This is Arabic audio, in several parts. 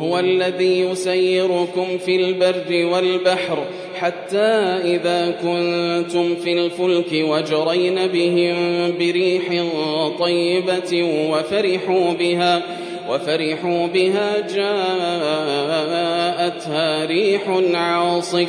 هو الذي يسيركم في البر والبحر حتى إذا كنتم في الفلك وجرين بهم بريح طيبة وفرحوا بها وفرحوا بها جاءتها ريح عاصف.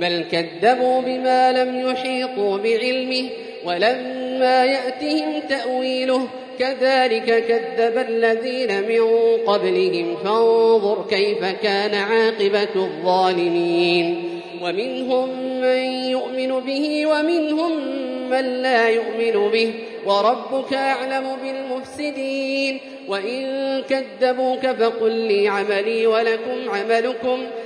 بل كذبوا بما لم يحيطوا بعلمه ولما يأتهم تأويله كذلك كذب الذين من قبلهم فانظر كيف كان عاقبة الظالمين ومنهم من يؤمن به ومنهم من لا يؤمن به وربك أعلم بالمفسدين وإن كذبوك فقل لي عملي ولكم عملكم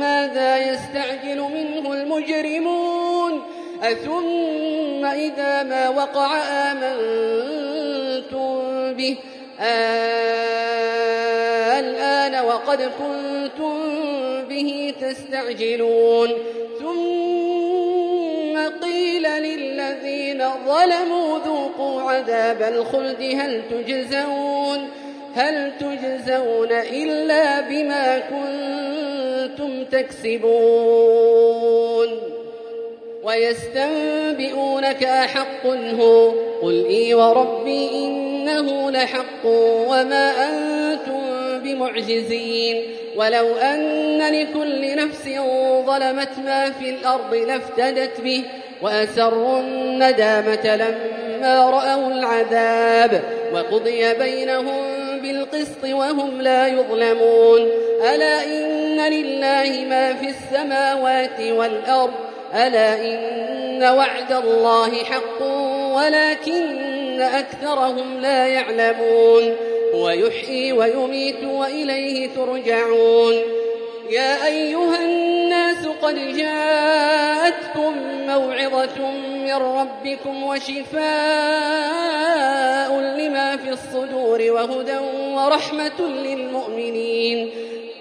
ماذا يستعجل منه المجرمون. أثم إذا ما وقع آمنتم به. الآن وقد كنتم به تستعجلون. ثم قيل للذين ظلموا ذوقوا عذاب الخلد. هل تجزون؟ هل تجزون إلا بما كنتم أنتم تكسبون ويستنبئونك أحق هو قل إي وربي إنه لحق وما أنتم بمعجزين ولو أن لكل نفس ظلمت ما في الأرض لافتدت به وأسروا الندامة لما رأوا العذاب وقضي بينهم بالقسط وهم لا يظلمون ألا إن أن لله ما في السماوات والأرض ألا إن وعد الله حق ولكن أكثرهم لا يعلمون ويحيي ويميت وإليه ترجعون يا أيها الناس قد جاءتكم موعظة من ربكم وشفاء لما في الصدور وهدى ورحمة للمؤمنين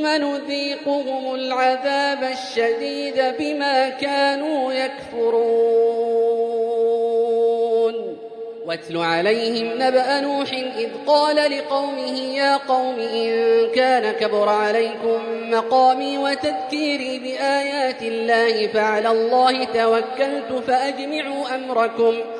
ثم نذيقهم العذاب الشديد بما كانوا يكفرون. واتل عليهم نبأ نوح إذ قال لقومه يا قوم إن كان كبر عليكم مقامي وتذكيري بآيات الله فعلى الله توكلت فأجمعوا أمركم. فأجمعوا أمركم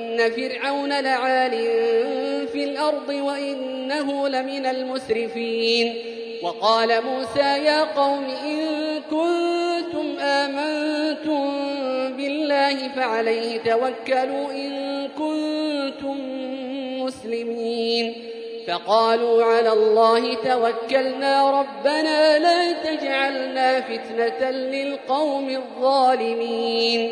إن فرعون لعال في الأرض وإنه لمن المسرفين. وقال موسى يا قوم إن كنتم آمنتم بالله فعليه توكلوا إن كنتم مسلمين. فقالوا على الله توكلنا ربنا لا تجعلنا فتنة للقوم الظالمين.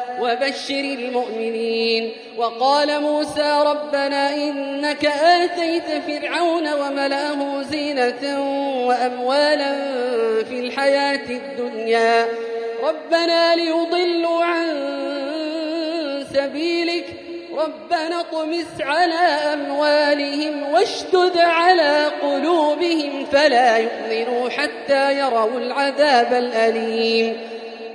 وبشر المؤمنين. وقال موسى ربنا إنك آتيت فرعون وملأه زينة وأموالا في الحياة الدنيا. ربنا ليضلوا عن سبيلك. ربنا طمس على أموالهم واشتد على قلوبهم فلا يؤمنوا حتى يروا العذاب الأليم.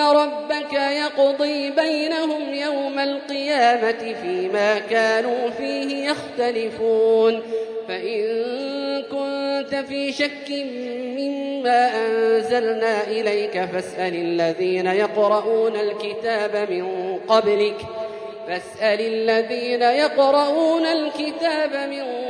ربك يقضي بينهم يوم القيامة فيما كانوا فيه يختلفون. فإن كنت في شك مما أنزلنا إليك فاسأل الذين يقرؤون الكتاب من قبلك فاسأل الذين يقرؤون الكتاب من قبلك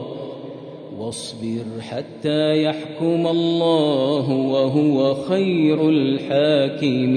فاصبر حتى يحكم الله وهو خير الحاكمين.